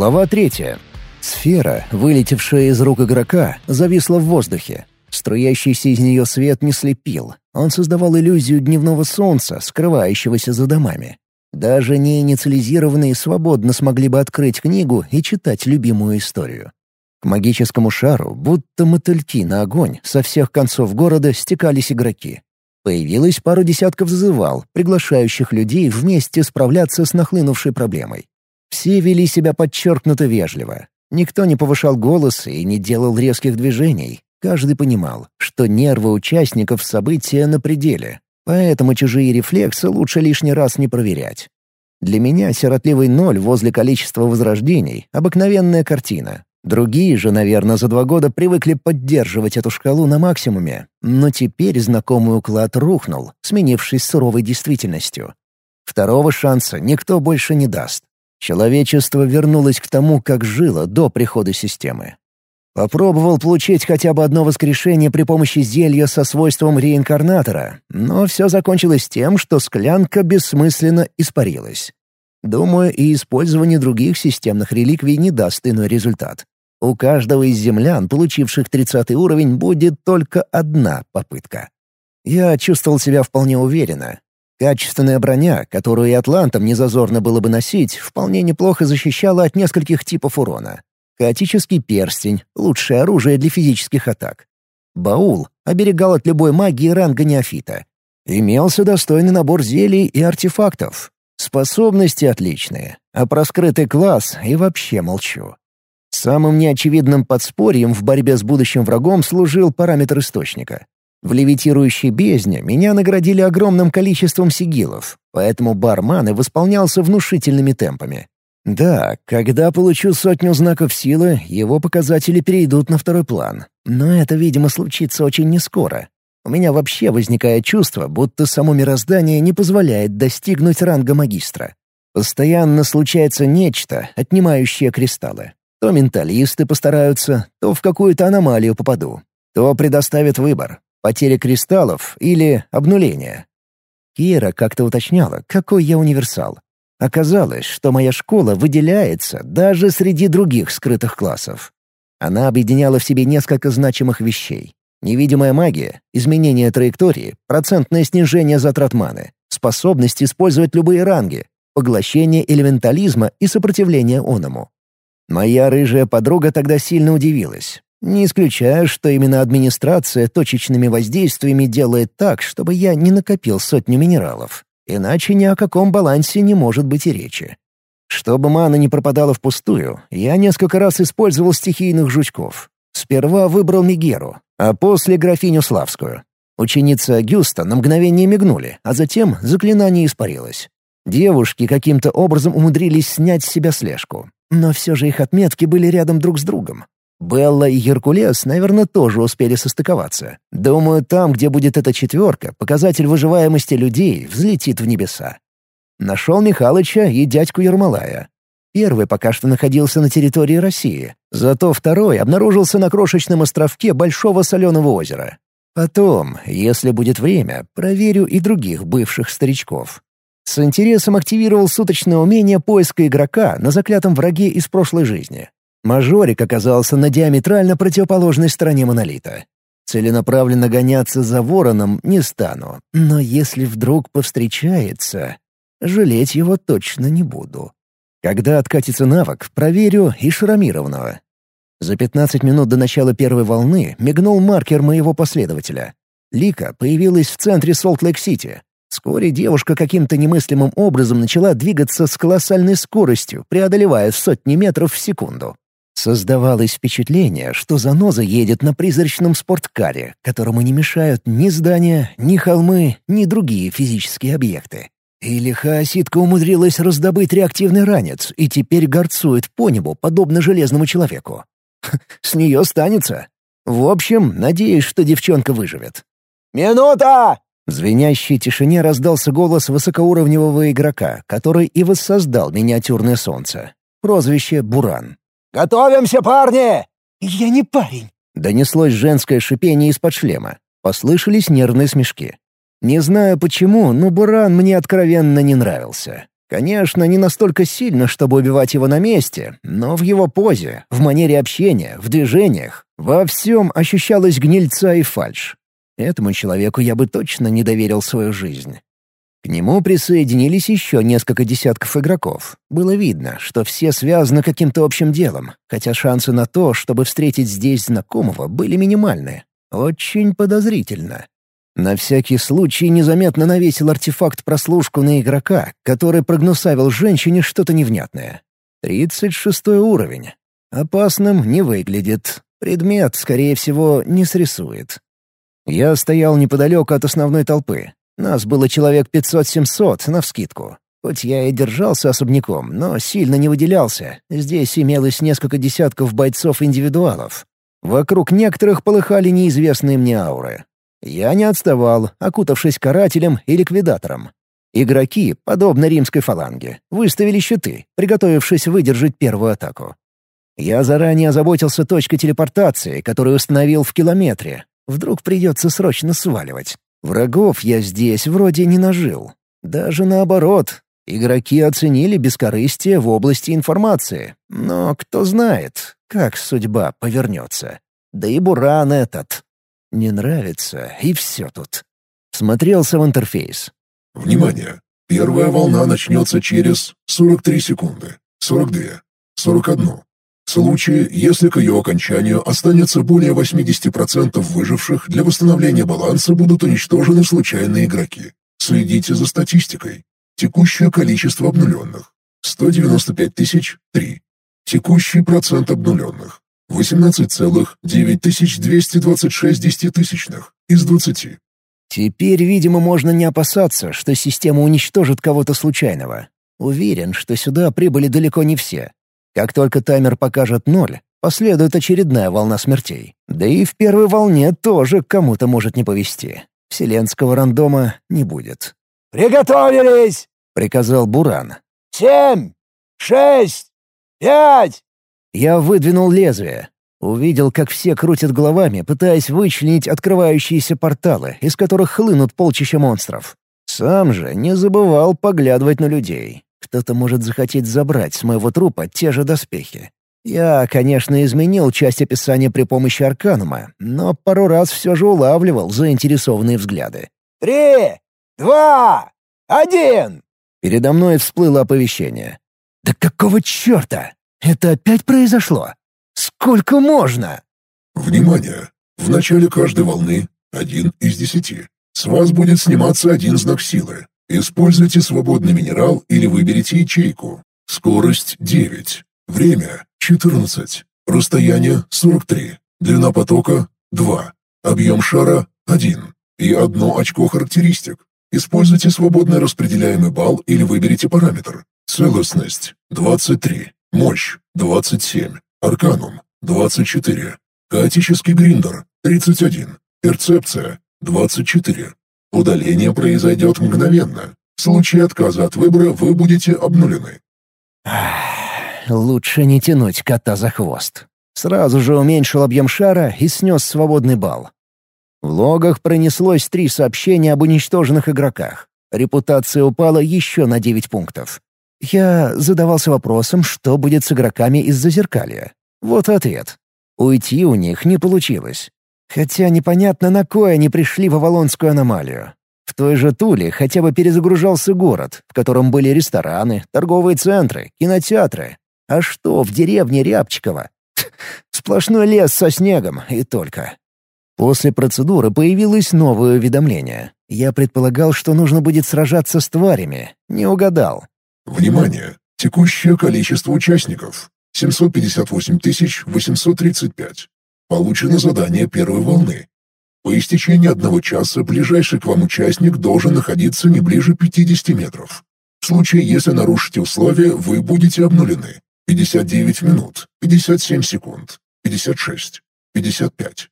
Глава третья. Сфера, вылетевшая из рук игрока, зависла в воздухе. Струящийся из нее свет не слепил. Он создавал иллюзию дневного солнца, скрывающегося за домами. Даже неинициализированные свободно смогли бы открыть книгу и читать любимую историю. К магическому шару, будто мотыльки на огонь, со всех концов города стекались игроки. Появилось пару десятков зазывал, приглашающих людей вместе справляться с нахлынувшей проблемой. Все вели себя подчеркнуто вежливо. Никто не повышал голос и не делал резких движений. Каждый понимал, что нервы участников события на пределе, поэтому чужие рефлексы лучше лишний раз не проверять. Для меня сиротливый ноль возле количества возрождений — обыкновенная картина. Другие же, наверное, за два года привыкли поддерживать эту шкалу на максимуме, но теперь знакомый уклад рухнул, сменившись суровой действительностью. Второго шанса никто больше не даст. Человечество вернулось к тому, как жило до прихода системы. Попробовал получить хотя бы одно воскрешение при помощи зелья со свойством реинкарнатора, но все закончилось тем, что склянка бессмысленно испарилась. Думаю, и использование других системных реликвий не даст иной результат. У каждого из землян, получивших 30 уровень, будет только одна попытка. Я чувствовал себя вполне уверенно, Качественная броня, которую и атлантам не зазорно было бы носить, вполне неплохо защищала от нескольких типов урона. Хаотический перстень — лучшее оружие для физических атак. Баул оберегал от любой магии ранга неофита. Имелся достойный набор зелий и артефактов. Способности отличные, а про скрытый класс и вообще молчу. Самым неочевидным подспорьем в борьбе с будущим врагом служил параметр источника. В левитирующей бездне меня наградили огромным количеством сигилов, поэтому барманы восполнялся внушительными темпами. Да, когда получу сотню знаков силы, его показатели перейдут на второй план. Но это, видимо, случится очень нескоро. У меня вообще возникает чувство, будто само мироздание не позволяет достигнуть ранга магистра. Постоянно случается нечто, отнимающее кристаллы. То менталисты постараются, то в какую-то аномалию попаду, то предоставят выбор Потеря кристаллов или обнуление. Кира как-то уточняла, какой я универсал. Оказалось, что моя школа выделяется даже среди других скрытых классов. Она объединяла в себе несколько значимых вещей. Невидимая магия, изменение траектории, процентное снижение затрат маны, способность использовать любые ранги, поглощение элементализма и сопротивление оному. Моя рыжая подруга тогда сильно удивилась. Не исключаю, что именно администрация точечными воздействиями делает так, чтобы я не накопил сотню минералов. Иначе ни о каком балансе не может быть и речи. Чтобы мана не пропадала впустую, я несколько раз использовал стихийных жучков. Сперва выбрал Мегеру, а после графиню Славскую. Ученица Агюста на мгновение мигнули, а затем заклинание испарилось. Девушки каким-то образом умудрились снять с себя слежку. Но все же их отметки были рядом друг с другом. Белла и Геркулес, наверное, тоже успели состыковаться. Думаю, там, где будет эта четверка, показатель выживаемости людей взлетит в небеса. Нашел Михалыча и дядьку Ермолая. Первый пока что находился на территории России, зато второй обнаружился на крошечном островке Большого Соленого озера. Потом, если будет время, проверю и других бывших старичков. С интересом активировал суточное умение поиска игрока на заклятом враге из прошлой жизни. Мажорик оказался на диаметрально противоположной стороне монолита. Целенаправленно гоняться за вороном не стану, но если вдруг повстречается, жалеть его точно не буду. Когда откатится навык, проверю и шрамированного. За 15 минут до начала первой волны мигнул маркер моего последователя. Лика появилась в центре Солт-Лейк-Сити. Вскоре девушка каким-то немыслимым образом начала двигаться с колоссальной скоростью, преодолевая сотни метров в секунду. Создавалось впечатление, что заноза едет на призрачном спорткаре, которому не мешают ни здания, ни холмы, ни другие физические объекты. Или хаоситка умудрилась раздобыть реактивный ранец и теперь горцует по небу, подобно железному человеку. С нее станется. В общем, надеюсь, что девчонка выживет. «Минута!» В звенящей тишине раздался голос высокоуровневого игрока, который и воссоздал миниатюрное солнце. Прозвище «Буран». «Готовимся, парни!» «Я не парень!» Донеслось женское шипение из-под шлема. Послышались нервные смешки. Не знаю почему, но Буран мне откровенно не нравился. Конечно, не настолько сильно, чтобы убивать его на месте, но в его позе, в манере общения, в движениях, во всем ощущалась гнильца и фальшь. Этому человеку я бы точно не доверил свою жизнь. К нему присоединились еще несколько десятков игроков. Было видно, что все связаны каким-то общим делом, хотя шансы на то, чтобы встретить здесь знакомого, были минимальны. Очень подозрительно. На всякий случай незаметно навесил артефакт-прослушку на игрока, который прогнусавил женщине что-то невнятное. Тридцать шестой уровень. Опасным не выглядит. Предмет, скорее всего, не срисует. Я стоял неподалеку от основной толпы, нас было человек 500-700, навскидку. Хоть я и держался особняком, но сильно не выделялся. Здесь имелось несколько десятков бойцов-индивидуалов. Вокруг некоторых полыхали неизвестные мне ауры. Я не отставал, окутавшись карателем и ликвидатором. Игроки, подобно римской фаланге, выставили щиты, приготовившись выдержать первую атаку. Я заранее озаботился точкой телепортации, которую установил в километре. Вдруг придется срочно сваливать. Врагов я здесь вроде не нажил. Даже наоборот, игроки оценили бескорыстие в области информации. Но кто знает, как судьба повернется. Да и Буран этот. Не нравится, и все тут. Смотрелся в интерфейс. «Внимание! Первая волна начнется через 43 секунды, 42, 41, в случае, если к ее окончанию останется более 80% выживших, для восстановления баланса будут уничтожены случайные игроки. Следите за статистикой. Текущее количество обнуленных. 195 тысяч 3. Текущий процент обнуленных. 18,9226 десятитысячных из 20. Теперь, видимо, можно не опасаться, что система уничтожит кого-то случайного. Уверен, что сюда прибыли далеко не все. Как только таймер покажет ноль, последует очередная волна смертей. Да и в первой волне тоже кому-то может не повезти. Вселенского рандома не будет. «Приготовились!» — приказал Буран. «Семь! Шесть! Пять!» Я выдвинул лезвие. Увидел, как все крутят головами, пытаясь вычленить открывающиеся порталы, из которых хлынут полчища монстров. Сам же не забывал поглядывать на людей. Кто-то может захотеть забрать с моего трупа те же доспехи. Я, конечно, изменил часть описания при помощи Арканума, но пару раз все же улавливал заинтересованные взгляды. «Три! Два! Один!» Передо мной всплыло оповещение. «Да какого черта? Это опять произошло? Сколько можно?» «Внимание! В начале каждой волны один из десяти. С вас будет сниматься один знак силы. Используйте свободный минерал или выберите ячейку. Скорость 9. Время 14. Расстояние 43. Длина потока 2. Объем шара 1. И одно очко характеристик. Используйте свободно распределяемый балл или выберите параметр. Целостность 23. Мощь 27. Арканум 24. Хаотический гриндер 31. Перцепция 24. Удаление произойдет мгновенно. В случае отказа от выбора вы будете обнулены. Лучше не тянуть кота за хвост. Сразу же уменьшил объем шара и снес свободный балл. В логах пронеслось три сообщения об уничтоженных игроках. Репутация упала еще на 9 пунктов. Я задавался вопросом, что будет с игроками из Зазеркалья. Вот ответ. Уйти у них не получилось. Хотя непонятно, на кое они пришли в Авалонскую аномалию. В той же Туле хотя бы перезагружался город, в котором были рестораны, торговые центры, кинотеатры. А что в деревне Рябчикова? Сплошной лес со снегом и только. После процедуры появилось новое уведомление. Я предполагал, что нужно будет сражаться с тварями. Не угадал. Внимание! Текущее количество участников — 758 835. Получено задание первой волны. По истечении одного часа ближайший к вам участник должен находиться не ближе 50 метров. В случае, если нарушите условия, вы будете обнулены. 59 минут, 57 секунд, 56, 55.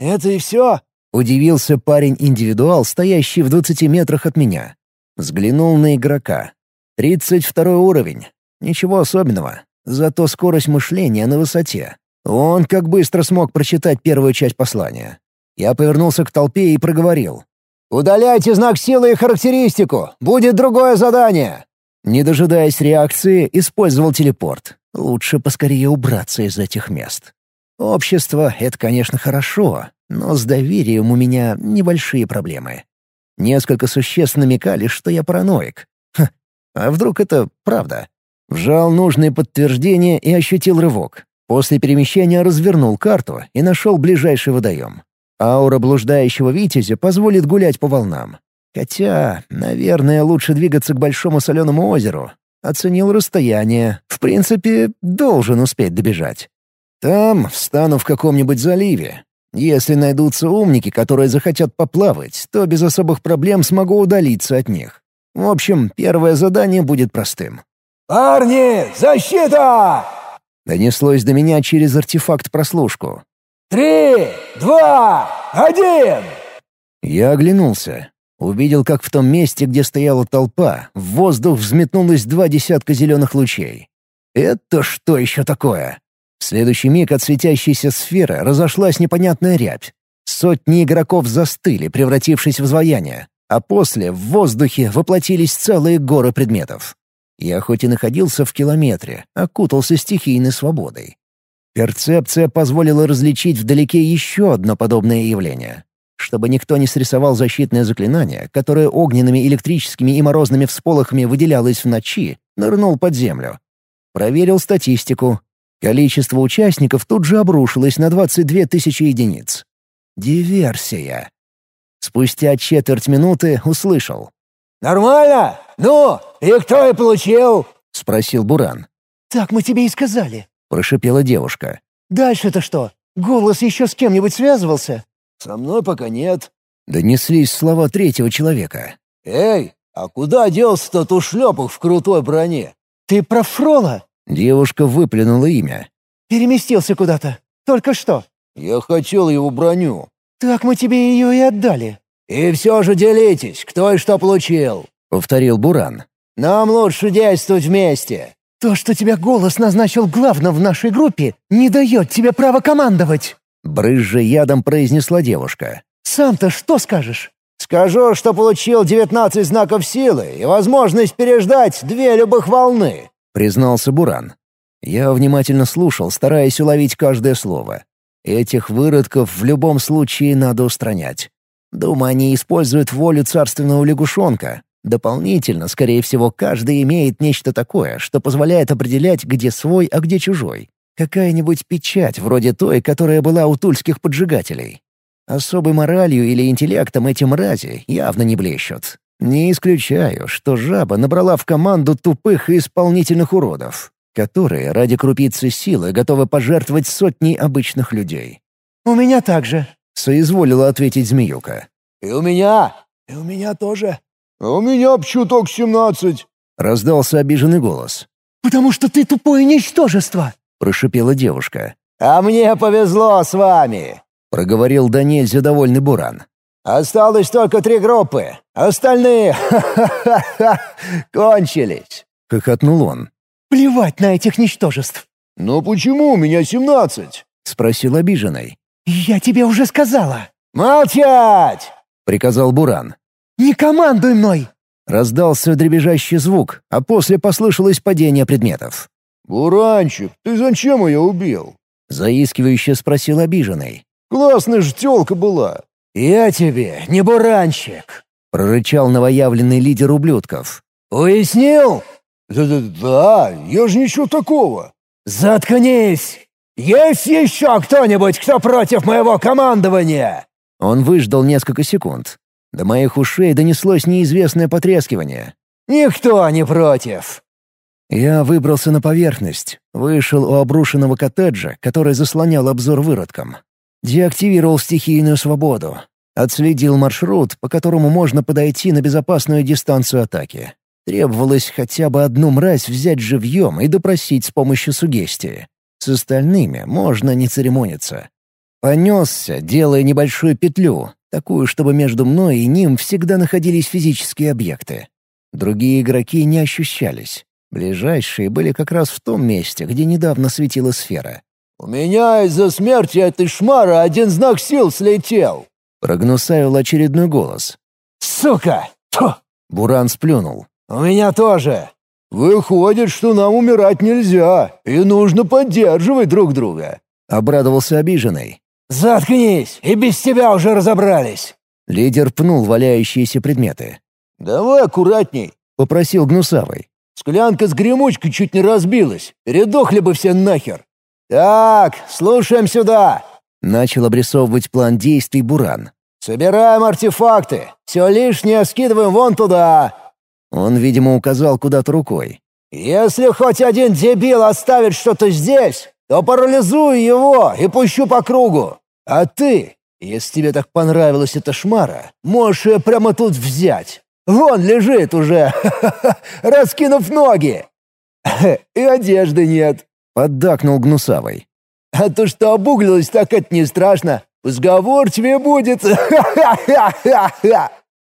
«Это и все?» — удивился парень-индивидуал, стоящий в 20 метрах от меня. Взглянул на игрока. 32 уровень. Ничего особенного. Зато скорость мышления на высоте. Он как быстро смог прочитать первую часть послания. Я повернулся к толпе и проговорил. «Удаляйте знак силы и характеристику! Будет другое задание!» Не дожидаясь реакции, использовал телепорт. Лучше поскорее убраться из этих мест. Общество — это, конечно, хорошо, но с доверием у меня небольшие проблемы. Несколько существ намекали, что я параноик. Ха, а вдруг это правда? Вжал нужные подтверждения и ощутил рывок. После перемещения развернул карту и нашел ближайший водоем. Аура блуждающего витязя позволит гулять по волнам. Хотя, наверное, лучше двигаться к большому соленому озеру. Оценил расстояние. В принципе, должен успеть добежать. Там встану в каком-нибудь заливе. Если найдутся умники, которые захотят поплавать, то без особых проблем смогу удалиться от них. В общем, первое задание будет простым. «Парни, защита!» Донеслось до меня через артефакт-прослушку. «Три, два, один!» Я оглянулся. Увидел, как в том месте, где стояла толпа, в воздух взметнулось два десятка зеленых лучей. Это что еще такое? В следующий миг от светящейся сферы разошлась непонятная рябь. Сотни игроков застыли, превратившись в звояние, а после в воздухе воплотились целые горы предметов. Я хоть и находился в километре, окутался стихийной свободой. Перцепция позволила различить вдалеке еще одно подобное явление. Чтобы никто не срисовал защитное заклинание, которое огненными, электрическими и морозными всполохами выделялось в ночи, нырнул под землю. Проверил статистику. Количество участников тут же обрушилось на 22 тысячи единиц. Диверсия. Спустя четверть минуты услышал. «Нормально? Ну, и кто и получил?» — спросил Буран. «Так мы тебе и сказали», — прошипела девушка. «Дальше-то что? Голос еще с кем-нибудь связывался?» «Со мной пока нет». Донеслись слова третьего человека. «Эй, а куда делся тот ушлепок в крутой броне?» «Ты про Фрола?» Девушка выплюнула имя. «Переместился куда-то. Только что». «Я хотел его броню». «Так мы тебе ее и отдали». «И все же делитесь, кто и что получил», — повторил Буран. «Нам лучше действовать вместе». «То, что тебя голос назначил главным в нашей группе, не дает тебе права командовать!» Брызжа ядом произнесла девушка. «Сам-то что скажешь?» «Скажу, что получил девятнадцать знаков силы и возможность переждать две любых волны», — признался Буран. Я внимательно слушал, стараясь уловить каждое слово. Этих выродков в любом случае надо устранять. Думаю, они используют волю царственного лягушонка. Дополнительно, скорее всего, каждый имеет нечто такое, что позволяет определять, где свой, а где чужой. Какая-нибудь печать, вроде той, которая была у тульских поджигателей. Особой моралью или интеллектом эти мрази явно не блещут. Не исключаю, что жаба набрала в команду тупых и исполнительных уродов, которые ради крупицы силы готовы пожертвовать сотней обычных людей. «У меня так же», — соизволила ответить змеюка. «И у меня». «И у меня тоже». «А у меня чуток семнадцать», — раздался обиженный голос. «Потому что ты тупое ничтожество!» — прошипела девушка. «А мне повезло с вами!» — проговорил до нельзя довольный Буран. «Осталось только три группы. Остальные ха-ха-ха кончились!» — хохотнул он. «Плевать на этих ничтожеств!» «Но почему у меня семнадцать?» — спросил обиженный. «Я тебе уже сказала!» «Молчать!» — приказал Буран. «Не командуй мной!» Раздался дребезжащий звук, а после послышалось падение предметов. «Буранчик, ты зачем ее убил?» — заискивающе спросил обиженный. «Классная ж тёлка была». «Я тебе не буранчик», — прорычал новоявленный лидер ублюдков. «Уяснил?» «Да-да-да, я же ничего такого». «Заткнись! Есть еще кто-нибудь, кто против моего командования?» Он выждал несколько секунд. До моих ушей донеслось неизвестное потрескивание. «Никто не против!» Я выбрался на поверхность, вышел у обрушенного коттеджа, который заслонял обзор выродкам. Деактивировал стихийную свободу. Отследил маршрут, по которому можно подойти на безопасную дистанцию атаки. Требовалось хотя бы одну мразь взять живьем и допросить с помощью сугестии. С остальными можно не церемониться. Понесся, делая небольшую петлю, такую, чтобы между мной и ним всегда находились физические объекты. Другие игроки не ощущались. Ближайшие были как раз в том месте, где недавно светила сфера. «У меня из-за смерти этой шмары один знак сил слетел!» Прогнусавил очередной голос. «Сука! Тьфу!» Буран сплюнул. «У меня тоже! «Выходит, что нам умирать нельзя, и нужно поддерживать друг друга», — обрадовался обиженный. «Заткнись, и без тебя уже разобрались». Лидер пнул валяющиеся предметы. «Давай аккуратней», — попросил Гнусавый. «Склянка с гремучкой чуть не разбилась. Передохли бы все нахер». «Так, слушаем сюда», — начал обрисовывать план действий Буран. «Собираем артефакты. Все лишнее скидываем вон туда. Он, видимо, указал куда-то рукой. «Если хоть один дебил оставит что-то здесь, то парализую его и пущу по кругу. А ты, если тебе так понравилась эта шмара, можешь ее прямо тут взять. Вон лежит уже, раскинув ноги. И одежды нет», — поддакнул Гнусавой. «А то, что обуглилось, так это не страшно. Сговор тебе будет.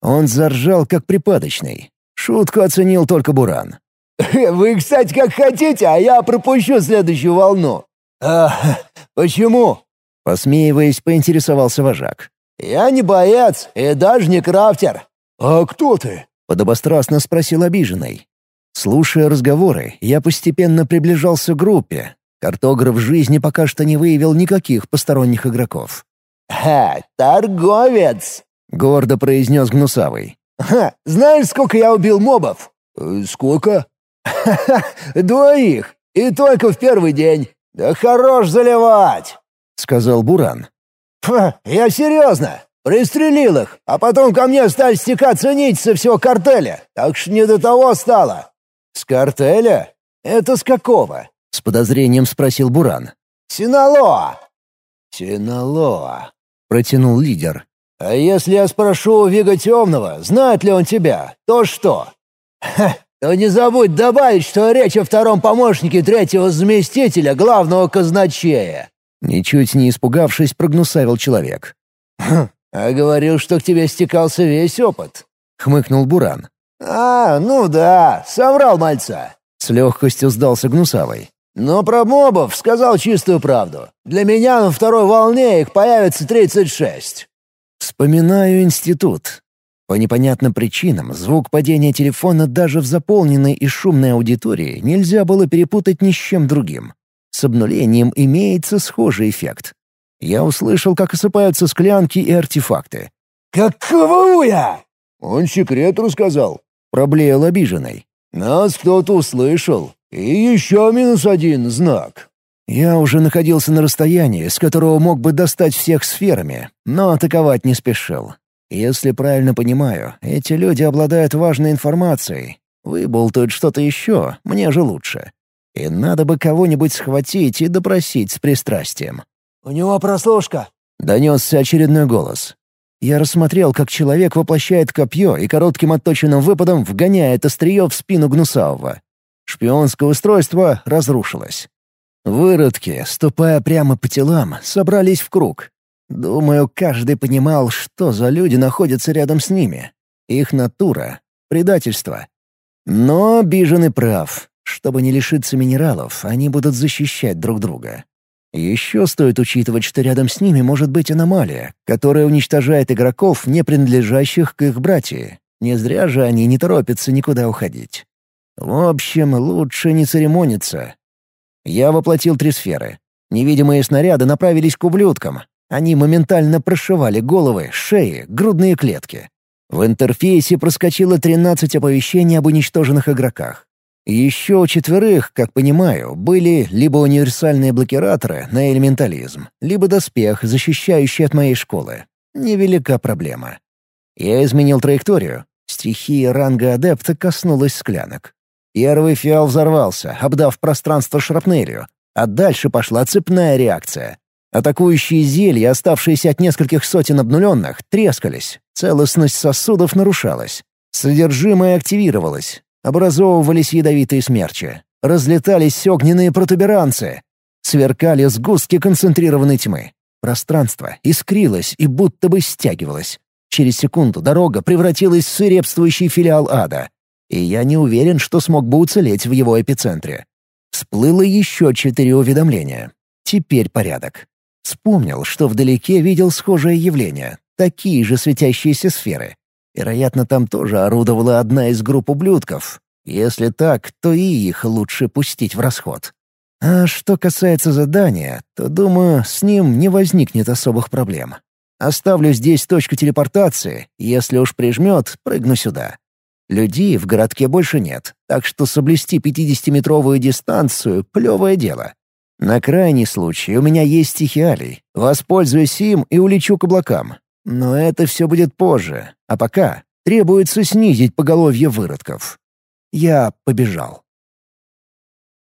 Он заржал, как припадочный. Шутку оценил только Буран. «Вы, кстати, как хотите, а я пропущу следующую волну». «А, почему?» Посмеиваясь, поинтересовался вожак. «Я не боец и даже не крафтер». «А кто ты?» — подобострастно спросил обиженный. Слушая разговоры, я постепенно приближался к группе. Картограф жизни пока что не выявил никаких посторонних игроков. «Ха, торговец!» — гордо произнес Гнусавый. «Ха, знаешь, сколько я убил мобов?» «Э, «Сколько?» «Ха-ха, двоих, и только в первый день. Да хорош заливать!» — сказал Буран. «Ха, я серьезно. Пристрелил их, а потом ко мне стали стекаться нить со всего картеля, так что не до того стало». «С картеля? Это с какого?» — с подозрением спросил Буран. «Синалоа». «Синалоа», — протянул лидер. «А если я спрошу у Вига Темного, знает ли он тебя, то что?» «Ха, то не забудь добавить, что речь о втором помощнике третьего заместителя главного казначея!» Ничуть не испугавшись, прогнусавил человек. «Хм, а говорил, что к тебе стекался весь опыт», — хмыкнул Буран. «А, ну да, соврал мальца», — с легкостью сдался Гнусавой. «Но про мобов сказал чистую правду. Для меня на второй волне их появится тридцать шесть». Вспоминаю институт. По непонятным причинам звук падения телефона даже в заполненной и шумной аудитории нельзя было перепутать ни с чем другим. С обнулением имеется схожий эффект. Я услышал, как осыпаются склянки и артефакты. «Какого уя?» «Он секрет рассказал», — проблеял обиженный. «Нас кто-то услышал. И еще минус один знак». Я уже находился на расстоянии, с которого мог бы достать всех сферами, но атаковать не спешил. Если правильно понимаю, эти люди обладают важной информацией. Выболтают что-то еще, мне же лучше. И надо бы кого-нибудь схватить и допросить с пристрастием. «У него прослушка», — донесся очередной голос. Я рассмотрел, как человек воплощает копье и коротким отточенным выпадом вгоняет острие в спину Гнусавого. Шпионское устройство разрушилось. Выродки, ступая прямо по телам, собрались в круг. Думаю, каждый понимал, что за люди находятся рядом с ними. Их натура — предательство. Но обиженный прав. Чтобы не лишиться минералов, они будут защищать друг друга. Еще стоит учитывать, что рядом с ними может быть аномалия, которая уничтожает игроков, не принадлежащих к их братьям. Не зря же они не торопятся никуда уходить. В общем, лучше не церемониться, я воплотил три сферы. Невидимые снаряды направились к ублюдкам. Они моментально прошивали головы, шеи, грудные клетки. В интерфейсе проскочило 13 оповещений об уничтоженных игроках. Еще у четверых, как понимаю, были либо универсальные блокираторы на элементализм, либо доспех, защищающий от моей школы. Невелика проблема. Я изменил траекторию. Стихия ранга адепта коснулась склянок. Первый фиал взорвался, обдав пространство шрапнелью, а дальше пошла цепная реакция. Атакующие зелья, оставшиеся от нескольких сотен обнуленных, трескались, целостность сосудов нарушалась. Содержимое активировалось, образовывались ядовитые смерчи, разлетались огненные протуберанцы, сверкали сгустки концентрированной тьмы. Пространство искрилось и будто бы стягивалось. Через секунду дорога превратилась в свирепствующий филиал ада и я не уверен, что смог бы уцелеть в его эпицентре. Всплыло еще четыре уведомления. Теперь порядок. Вспомнил, что вдалеке видел схожее явление, такие же светящиеся сферы. Вероятно, там тоже орудовала одна из групп ублюдков. Если так, то и их лучше пустить в расход. А что касается задания, то, думаю, с ним не возникнет особых проблем. Оставлю здесь точку телепортации, если уж прижмет, прыгну сюда. Людей в городке больше нет, так что соблюсти 50-метровую дистанцию — плевое дело. На крайний случай у меня есть стихиалий. Воспользуюсь им и улечу к облакам. Но это все будет позже, а пока требуется снизить поголовье выродков. Я побежал.